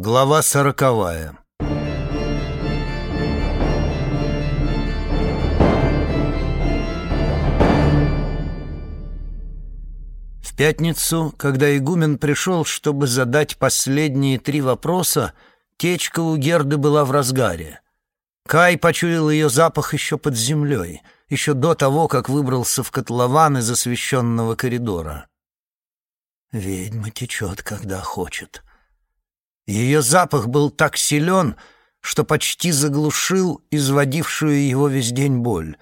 Глава сороковая В пятницу, когда игумен пришел, чтобы задать последние три вопроса, течка у Герды была в разгаре. Кай почуял ее запах еще под землей, еще до того, как выбрался в котлован из освещенного коридора. «Ведьма течет, когда хочет», ее запах был так силен, что почти заглушил изводившую его весь день боль.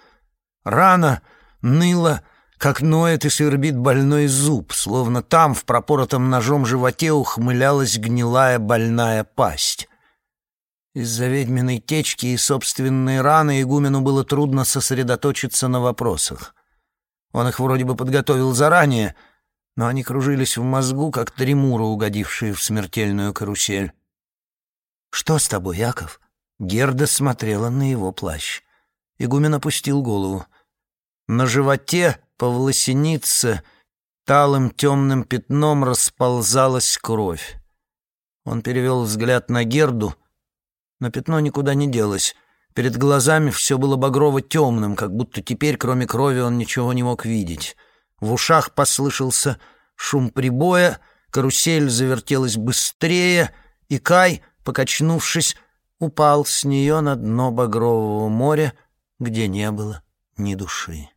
Рана ныла, как ноет и свербит больной зуб, словно там, в пропоротом ножом животе, ухмылялась гнилая больная пасть. Из-за ведьминой течки и собственной раны игумену было трудно сосредоточиться на вопросах. Он их вроде бы подготовил заранее — но они кружились в мозгу, как тремуры, угодившие в смертельную карусель. «Что с тобой, Яков?» Герда смотрела на его плащ. Игумен опустил голову. На животе, по волосенице, талым темным пятном расползалась кровь. Он перевел взгляд на Герду, но пятно никуда не делось. Перед глазами все было багрово-темным, как будто теперь, кроме крови, он ничего не мог видеть. В ушах послышался шум прибоя, карусель завертелась быстрее, и Кай, покачнувшись, упал с нее на дно багрового моря, где не было ни души.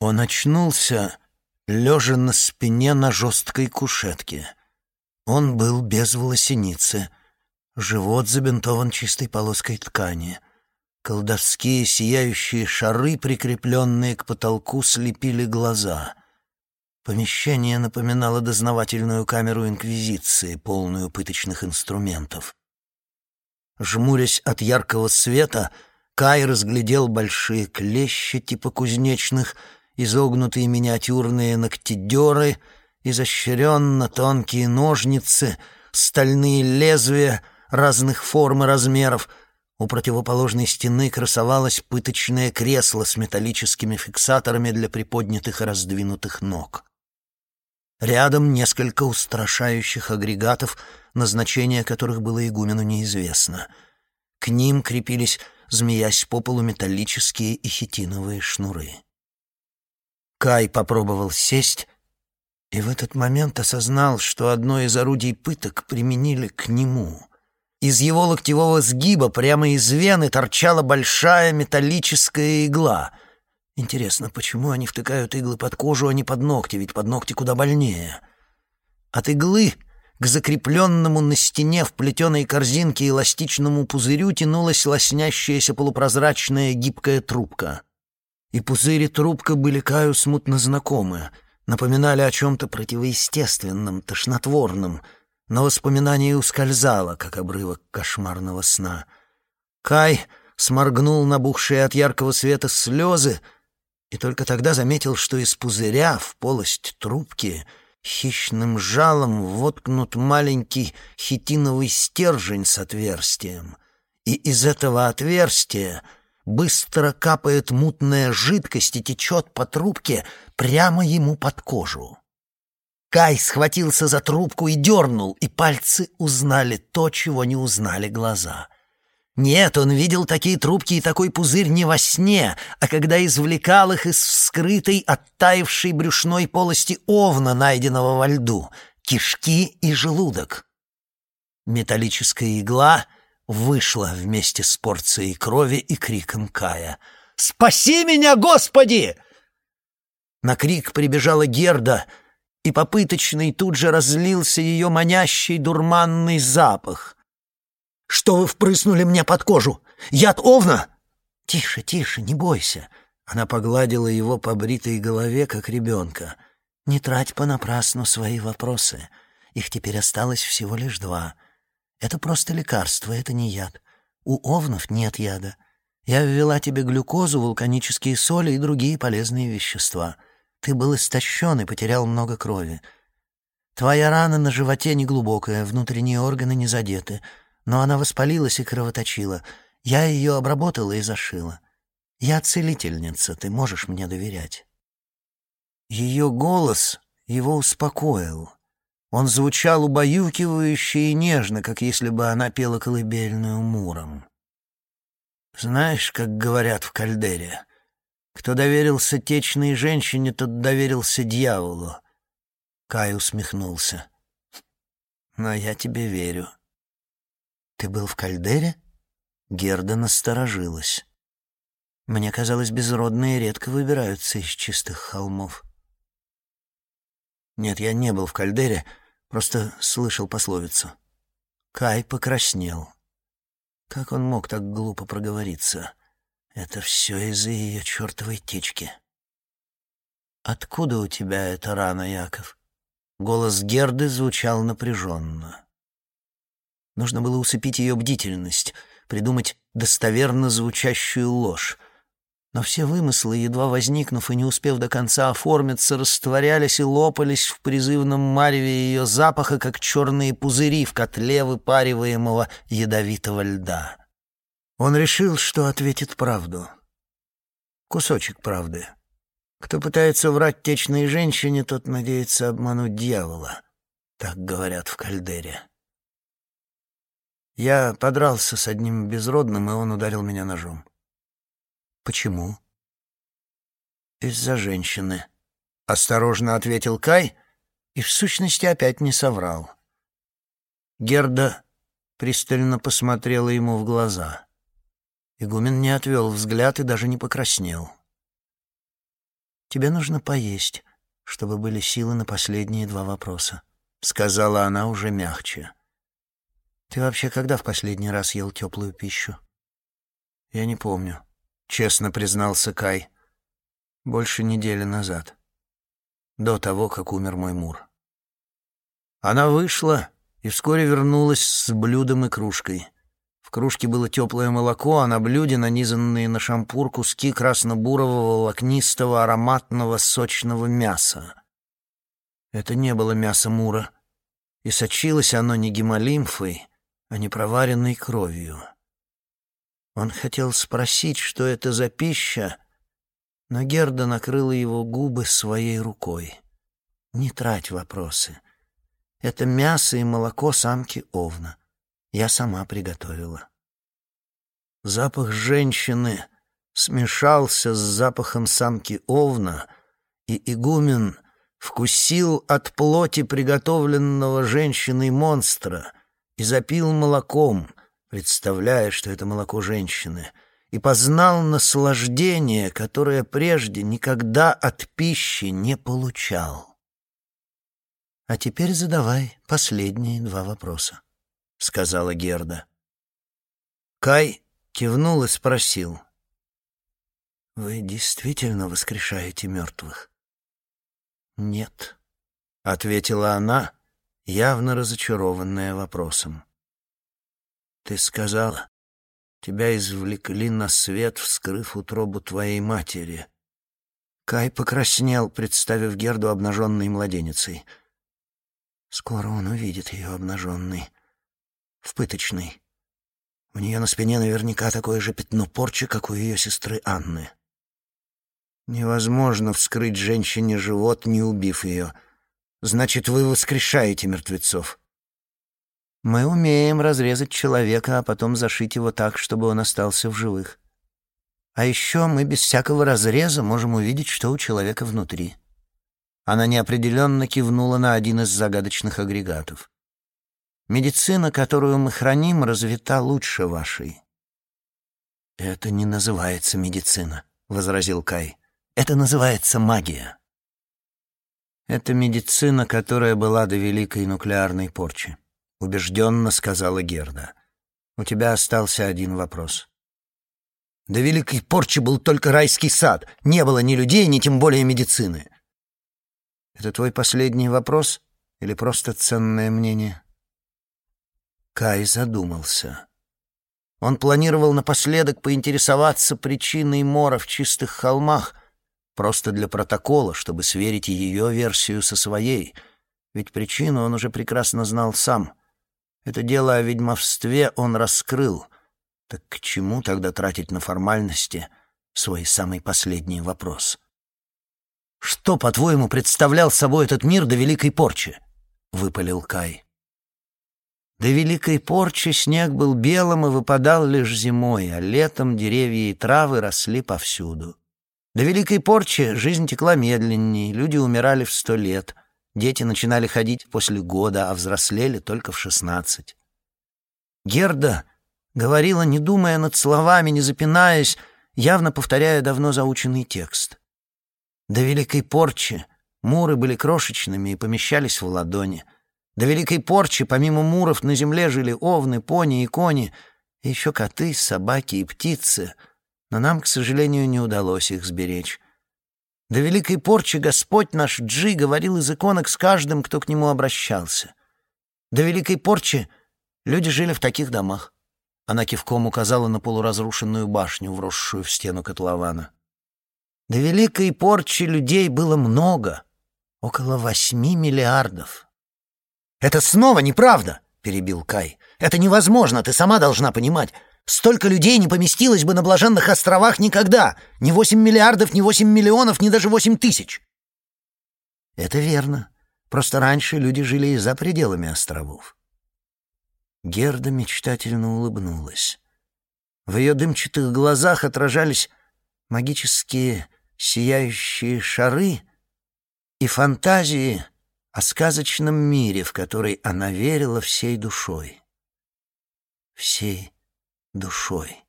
Он очнулся, лежа на спине на жесткой кушетке. Он был без волосеницы, живот забинтован чистой полоской ткани — Колдовские сияющие шары, прикрепленные к потолку, слепили глаза. Помещение напоминало дознавательную камеру Инквизиции, полную пыточных инструментов. Жмурясь от яркого света, Кай разглядел большие клещи типа кузнечных, изогнутые миниатюрные ногтедеры, изощренно тонкие ножницы, стальные лезвия разных форм и размеров — у противоположной стены красовалось пыточное кресло с металлическими фиксаторами для приподнятых и раздвинутых ног. Рядом несколько устрашающих агрегатов, назначение которых было игумену неизвестно. К ним крепились, змеясь по полу, металлические и хитиновые шнуры. Кай попробовал сесть и в этот момент осознал, что одно из орудий пыток применили к нему — из его локтевого сгиба прямо из вены торчала большая металлическая игла. Интересно, почему они втыкают иглы под кожу, а не под ногти, ведь под ногти куда больнее. От иглы к закрепленному на стене в плетеной корзинке эластичному пузырю тянулась лоснящаяся полупрозрачная гибкая трубка. И пузырь и трубка были Каю смутно знакомы, напоминали о чем-то противоестественном, тошнотворном — но воспоминание ускользало, как обрывок кошмарного сна. Кай сморгнул набухшие от яркого света слезы и только тогда заметил, что из пузыря в полость трубки хищным жалом воткнут маленький хитиновый стержень с отверстием, и из этого отверстия быстро капает мутная жидкость и течет по трубке прямо ему под кожу. Кай схватился за трубку и дернул, и пальцы узнали то, чего не узнали глаза. Нет, он видел такие трубки и такой пузырь не во сне, а когда извлекал их из вскрытой, оттаившей брюшной полости овна, найденного во льду, кишки и желудок. Металлическая игла вышла вместе с порцией крови и криком Кая. «Спаси меня, Господи!» На крик прибежала Герда — и попыточный тут же разлился ее манящий дурманный запах. «Что вы впрыснули мне под кожу? Яд овна?» «Тише, тише, не бойся». Она погладила его по бритой голове, как ребенка. «Не трать понапрасну свои вопросы. Их теперь осталось всего лишь два. Это просто лекарство, это не яд. У овнов нет яда. Я ввела тебе глюкозу, вулканические соли и другие полезные вещества. Ты был истощен и потерял много крови. Твоя рана на животе неглубокая, внутренние органы не задеты, но она воспалилась и кровоточила. Я ее обработала и зашила. Я целительница, ты можешь мне доверять». Ее голос его успокоил. Он звучал убаюкивающе и нежно, как если бы она пела колыбельную муром. Знаешь, как говорят в Кальдере, кто доверился течной женщине, тот доверился дьяволу. Кай усмехнулся. Но я тебе верю. Ты был в Кальдере? Герда насторожилась. Мне казалось, безродные редко выбираются из чистых холмов. Нет, я не был в Кальдере, просто слышал пословицу. Кай покраснел. Как он мог так глупо проговориться? Это все из-за ее чертовой течки. «Откуда у тебя эта рана, Яков?» Голос Герды звучал напряженно. Нужно было усыпить ее бдительность, придумать достоверно звучащую ложь. Но все вымыслы, едва возникнув и не успев до конца оформиться, растворялись и лопались в призывном мареве ее запаха, как черные пузыри в котле выпариваемого ядовитого льда. Он решил, что ответит правду. Кусочек правды. Кто пытается врать течной женщине, тот надеется обмануть дьявола. Так говорят в Кальдере. Я подрался с одним безродным, и он ударил меня ножом. «Почему?» «Из-за женщины», — осторожно ответил Кай и в сущности опять не соврал. Герда пристально посмотрела ему в глаза. Игумен не отвел взгляд и даже не покраснел. «Тебе нужно поесть, чтобы были силы на последние два вопроса», — сказала она уже мягче. «Ты вообще когда в последний раз ел теплую пищу?» «Я не помню», — честно признался Кай. «Больше недели назад. До того, как умер мой Мур». Она вышла и вскоре вернулась с блюдом и кружкой. В кружке было теплое молоко, а на блюде нанизанные на шампур куски красно-бурового, волокнистого, ароматного, сочного мяса. Это не было мясо Мура, и сочилось оно не гемолимфой, а не проваренной кровью. Он хотел спросить, что это за пища, но Герда накрыла его губы своей рукой. «Не трать вопросы. Это мясо и молоко самки Овна. Я сама приготовила». Запах женщины смешался с запахом самки Овна, и игумен вкусил от плоти приготовленного женщиной монстра и запил молоком, представляя, что это молоко женщины, и познал наслаждение, которое прежде никогда от пищи не получал. «А теперь задавай последние два вопроса», — сказала Герда. Кай кивнул и спросил. «Вы действительно воскрешаете мертвых?» «Нет», — ответила она, явно разочарованная вопросом. Ты сказала, тебя извлекли на свет, вскрыв утробу твоей матери. Кай покраснел, представив Герду обнаженной младеницей. Скоро он увидит ее обнаженной, в пыточной. У нее на спине наверняка такое же пятно порчи, как у ее сестры Анны. Невозможно вскрыть женщине живот, не убив ее. Значит, вы воскрешаете мертвецов. Мы умеем разрезать человека, а потом зашить его так, чтобы он остался в живых. А еще мы без всякого разреза можем увидеть, что у человека внутри. Она неопределенно кивнула на один из загадочных агрегатов. Медицина, которую мы храним, развита лучше вашей. Это не называется медицина, возразил Кай. Это называется магия. Это медицина, которая была до великой нуклеарной порчи. — убежденно сказала Герда. «У тебя остался один вопрос». «До великой порчи был только райский сад. Не было ни людей, ни тем более медицины». «Это твой последний вопрос или просто ценное мнение?» Кай задумался. Он планировал напоследок поинтересоваться причиной мора в чистых холмах, просто для протокола, чтобы сверить ее версию со своей, ведь причину он уже прекрасно знал сам — это дело о ведьмовстве он раскрыл. Так к чему тогда тратить на формальности свой самый последний вопрос? Что, по-твоему, представлял собой этот мир до Великой Порчи? — выпалил Кай. До Великой Порчи снег был белым и выпадал лишь зимой, а летом деревья и травы росли повсюду. До Великой Порчи жизнь текла медленнее, люди умирали в сто лет, дети начинали ходить после года, а взрослели только в шестнадцать. Герда говорила, не думая над словами, не запинаясь, явно повторяя давно заученный текст. До Великой Порчи муры были крошечными и помещались в ладони — до Великой Порчи помимо муров на земле жили овны, пони и кони, и еще коты, собаки и птицы, но нам, к сожалению, не удалось их сберечь. До Великой Порчи Господь наш Джи говорил из иконок с каждым, кто к нему обращался. До Великой Порчи люди жили в таких домах. Она кивком указала на полуразрушенную башню, вросшую в стену котлована. До Великой Порчи людей было много, около восьми миллиардов. «Это снова неправда!» — перебил Кай. «Это невозможно, ты сама должна понимать. Столько людей не поместилось бы на Блаженных островах никогда. Ни восемь миллиардов, ни восемь миллионов, ни даже восемь тысяч». «Это верно. Просто раньше люди жили и за пределами островов». Герда мечтательно улыбнулась. В ее дымчатых глазах отражались магические сияющие шары и фантазии — о сказочном мире, в который она верила всей душой. Всей душой.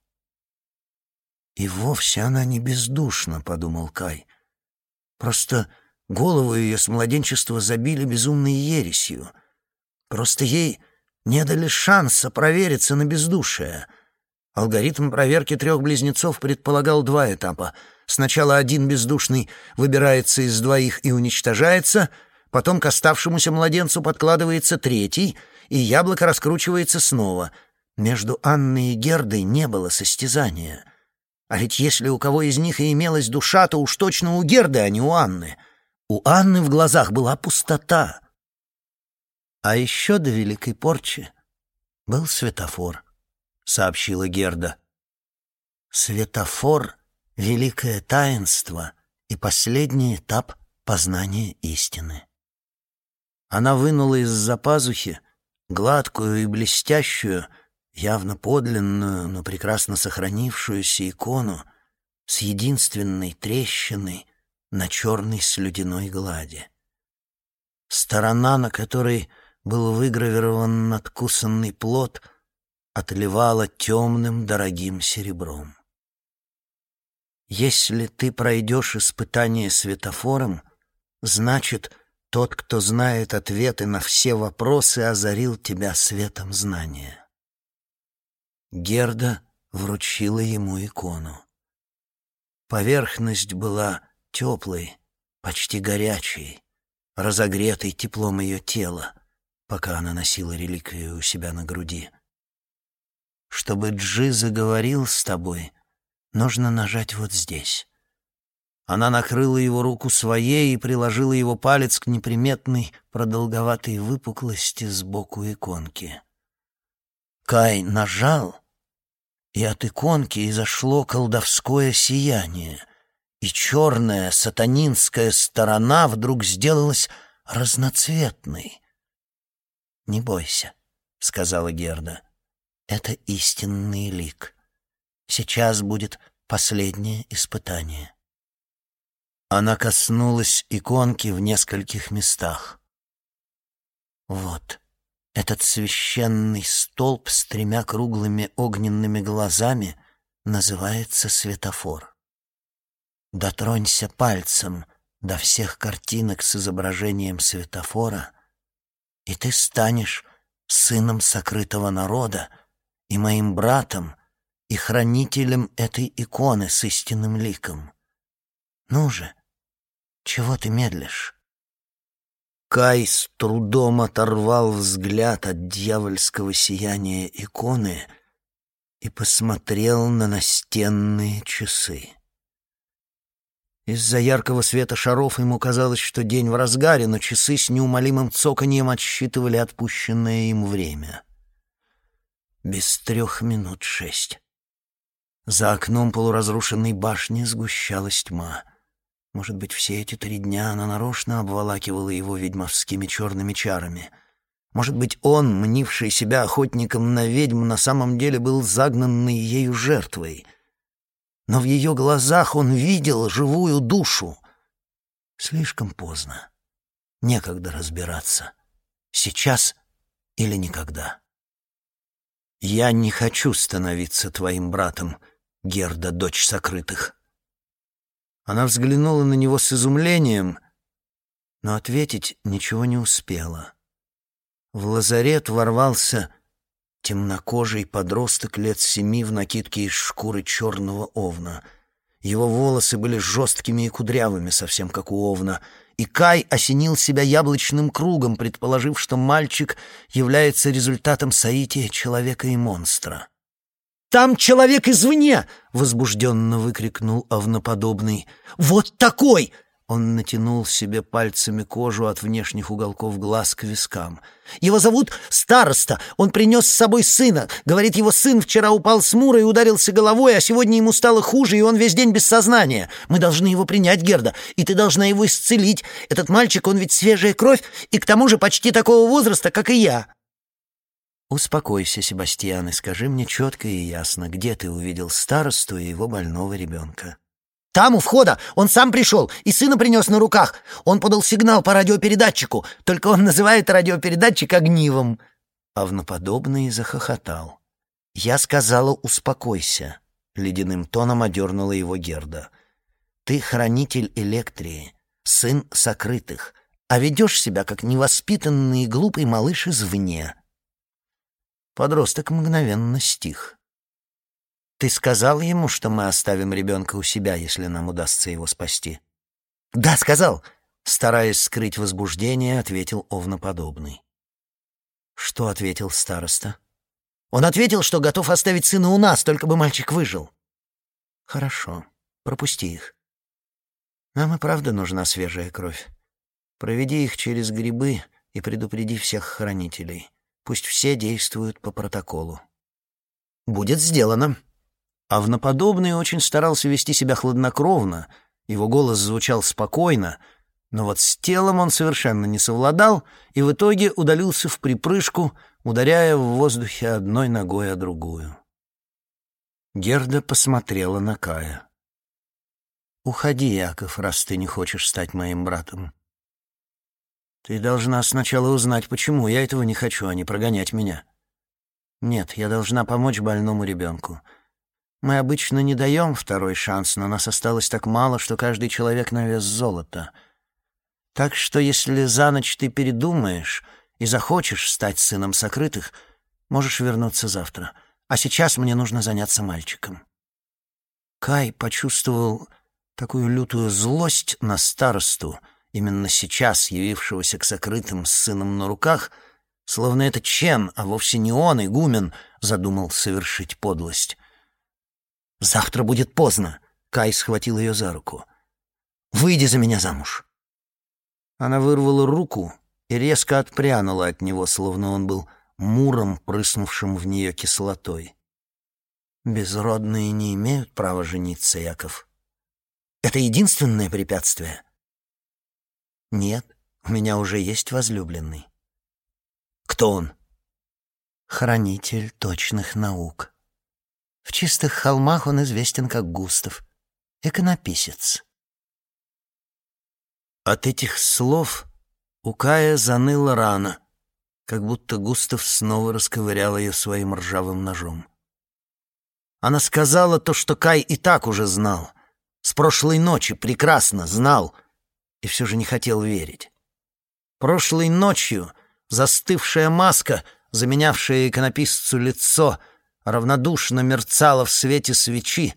И вовсе она не бездушна, подумал Кай. Просто голову ее с младенчества забили безумной ересью. Просто ей не дали шанса провериться на бездушие. Алгоритм проверки трех близнецов предполагал два этапа. Сначала один бездушный выбирается из двоих и уничтожается — Потом к оставшемуся младенцу подкладывается третий, и яблоко раскручивается снова. Между Анной и Гердой не было состязания. А ведь если у кого из них и имелась душа, то уж точно у Герды, а не у Анны. У Анны в глазах была пустота. А еще до Великой Порчи был светофор, сообщила Герда. Светофор — великое таинство и последний этап познания истины. Она вынула из-за пазухи гладкую и блестящую, явно подлинную, но прекрасно сохранившуюся икону с единственной трещиной на черной слюдяной глади. Сторона, на которой был выгравирован надкусанный плод, отливала темным дорогим серебром. Если ты пройдешь испытание светофором, значит — тот, кто знает ответы на все вопросы, озарил тебя светом знания. Герда вручила ему икону. Поверхность была теплой, почти горячей, разогретой теплом ее тела, пока она носила реликвию у себя на груди. Чтобы Джи заговорил с тобой, нужно нажать вот здесь. Она накрыла его руку своей и приложила его палец к неприметной продолговатой выпуклости сбоку иконки. Кай нажал, и от иконки изошло колдовское сияние, и черная сатанинская сторона вдруг сделалась разноцветной. «Не бойся», — сказала Герда, — «это истинный лик. Сейчас будет последнее испытание». Она коснулась иконки в нескольких местах. Вот, этот священный столб с тремя круглыми огненными глазами называется светофор. Дотронься пальцем до всех картинок с изображением светофора, и ты станешь сыном сокрытого народа и моим братом и хранителем этой иконы с истинным ликом. Ну же, чего ты медлишь?» Кай с трудом оторвал взгляд от дьявольского сияния иконы и посмотрел на настенные часы. Из-за яркого света шаров ему казалось, что день в разгаре, но часы с неумолимым цоканьем отсчитывали отпущенное им время. Без трех минут шесть. За окном полуразрушенной башни сгущалась тьма — Может быть, все эти три дня она нарочно обволакивала его ведьмовскими черными чарами. Может быть, он, мнивший себя охотником на ведьм, на самом деле был загнанный ею жертвой. Но в ее глазах он видел живую душу. Слишком поздно. Некогда разбираться. Сейчас или никогда. «Я не хочу становиться твоим братом, Герда, дочь сокрытых». Она взглянула на него с изумлением, но ответить ничего не успела. В лазарет ворвался темнокожий подросток лет семи в накидке из шкуры черного овна. Его волосы были жесткими и кудрявыми, совсем как у овна, и Кай осенил себя яблочным кругом, предположив, что мальчик является результатом соития человека и монстра. «Там человек извне!» — возбужденно выкрикнул овноподобный. «Вот такой! Он натянул себе пальцами кожу от внешних уголков глаз к вискам. «Его зовут Староста. Он принес с собой сына. Говорит, его сын вчера упал с мура и ударился головой, а сегодня ему стало хуже, и он весь день без сознания. Мы должны его принять, Герда, и ты должна его исцелить. Этот мальчик, он ведь свежая кровь, и к тому же почти такого возраста, как и я». «Успокойся, Себастьян, и скажи мне четко и ясно, где ты увидел старосту и его больного ребенка». Там, у входа, он сам пришел и сына принес на руках. Он подал сигнал по радиопередатчику, только он называет радиопередатчик огнивом». Авноподобный захохотал. «Я сказала, успокойся», — ледяным тоном одернула его Герда. «Ты хранитель Электрии, сын сокрытых, а ведешь себя, как невоспитанный и глупый малыш извне». Подросток мгновенно стих. Ты сказал ему, что мы оставим ребенка у себя, если нам удастся его спасти? Да, сказал. Стараясь скрыть возбуждение, ответил овноподобный. Что ответил староста? Он ответил, что готов оставить сына у нас, только бы мальчик выжил. Хорошо, пропусти их. Нам и правда нужна свежая кровь. Проведи их через грибы и предупреди всех хранителей. Пусть все действуют по протоколу. Будет сделано. Авноподобный очень старался вести себя хладнокровно, его голос звучал спокойно, но вот с телом он совершенно не совладал и в итоге удалился в припрыжку, ударяя в воздухе одной ногой о другую. Герда посмотрела на Кая. «Уходи, Яков, раз ты не хочешь стать моим братом. Ты должна сначала узнать, почему я этого не хочу, а не прогонять меня. Нет, я должна помочь больному ребенку». Мы обычно не даем второй шанс, но нас осталось так мало, что каждый человек на вес золота. Так что если за ночь ты передумаешь и захочешь стать сыном сокрытых, можешь вернуться завтра. А сейчас мне нужно заняться мальчиком». Кай почувствовал такую лютую злость на старосту, именно сейчас явившегося к сокрытым с сыном на руках, словно это Чен, а вовсе не он, игумен, задумал совершить подлость. «Завтра будет поздно», — Кай схватил ее за руку. «Выйди за меня замуж». Она вырвала руку и резко отпрянула от него, словно он был муром, прыснувшим в нее кислотой. «Безродные не имеют права жениться, Яков. Это единственное препятствие?» «Нет, у меня уже есть возлюбленный». «Кто он?» «Хранитель точных наук». В чистых холмах он известен как Густав, иконописец. От этих слов у Кая заныла рана, как будто Густав снова расковырял ее своим ржавым ножом. Она сказала то, что Кай и так уже знал. С прошлой ночи прекрасно знал, и все же не хотел верить. Прошлой ночью застывшая маска, заменявшая иконописцу лицо — равнодушно мерцало в свете свечи,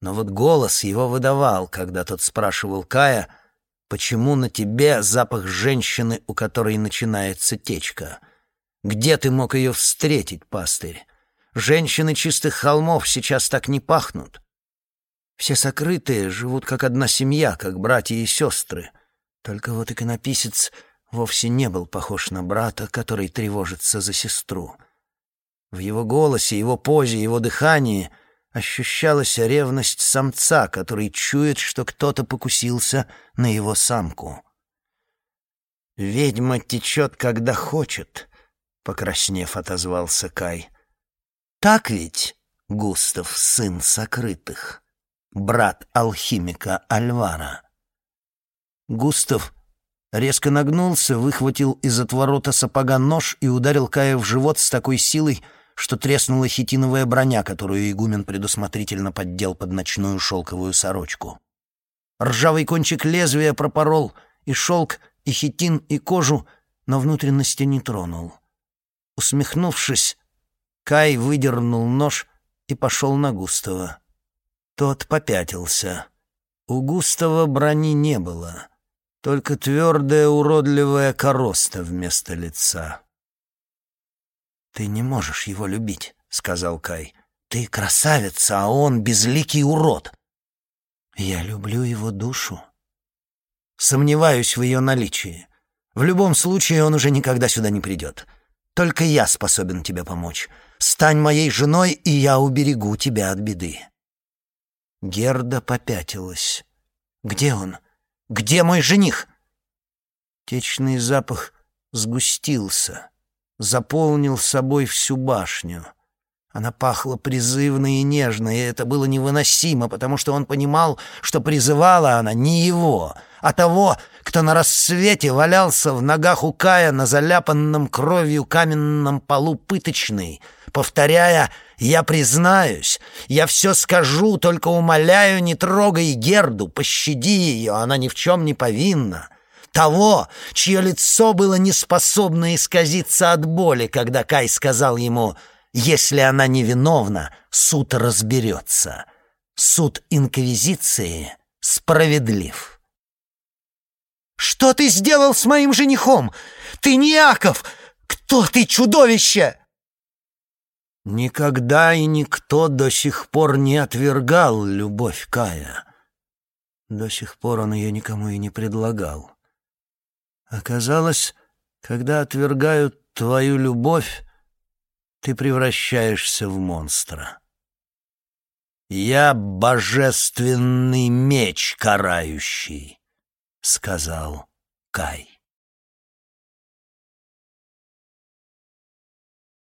но вот голос его выдавал, когда тот спрашивал Кая, почему на тебе запах женщины, у которой начинается течка. Где ты мог ее встретить, пастырь? Женщины чистых холмов сейчас так не пахнут. Все сокрытые живут как одна семья, как братья и сестры. Только вот иконописец вовсе не был похож на брата, который тревожится за сестру. В его голосе, его позе, его дыхании ощущалась ревность самца, который чует, что кто-то покусился на его самку. «Ведьма течет, когда хочет», — покраснев, отозвался Кай. «Так ведь, Густав, сын сокрытых, брат алхимика Альвара?» Густав резко нагнулся, выхватил из отворота сапога нож и ударил Кая в живот с такой силой, что треснула хитиновая броня, которую игумен предусмотрительно поддел под ночную шелковую сорочку. Ржавый кончик лезвия пропорол и шелк, и хитин, и кожу, но внутренности не тронул. Усмехнувшись, Кай выдернул нож и пошел на Густава. Тот попятился. У Густава брони не было, только твердая уродливая короста вместо лица. «Ты не можешь его любить», — сказал Кай. «Ты красавица, а он безликий урод». «Я люблю его душу». «Сомневаюсь в ее наличии. В любом случае он уже никогда сюда не придет. Только я способен тебе помочь. Стань моей женой, и я уберегу тебя от беды». Герда попятилась. «Где он? Где мой жених?» Течный запах сгустился заполнил собой всю башню. Она пахла призывно и нежно, и это было невыносимо, потому что он понимал, что призывала она не его, а того, кто на рассвете валялся в ногах у Кая на заляпанном кровью каменном полу пыточной, повторяя «Я признаюсь, я все скажу, только умоляю, не трогай Герду, пощади ее, она ни в чем не повинна» того, чье лицо было неспособно исказиться от боли, когда Кай сказал ему «Если она невиновна, суд разберется. Суд Инквизиции справедлив». «Что ты сделал с моим женихом? Ты не Яков! Кто ты, чудовище?» Никогда и никто до сих пор не отвергал любовь Кая. До сих пор он ее никому и не предлагал. Оказалось, когда отвергают твою любовь, ты превращаешься в монстра. «Я божественный меч карающий», — сказал Кай.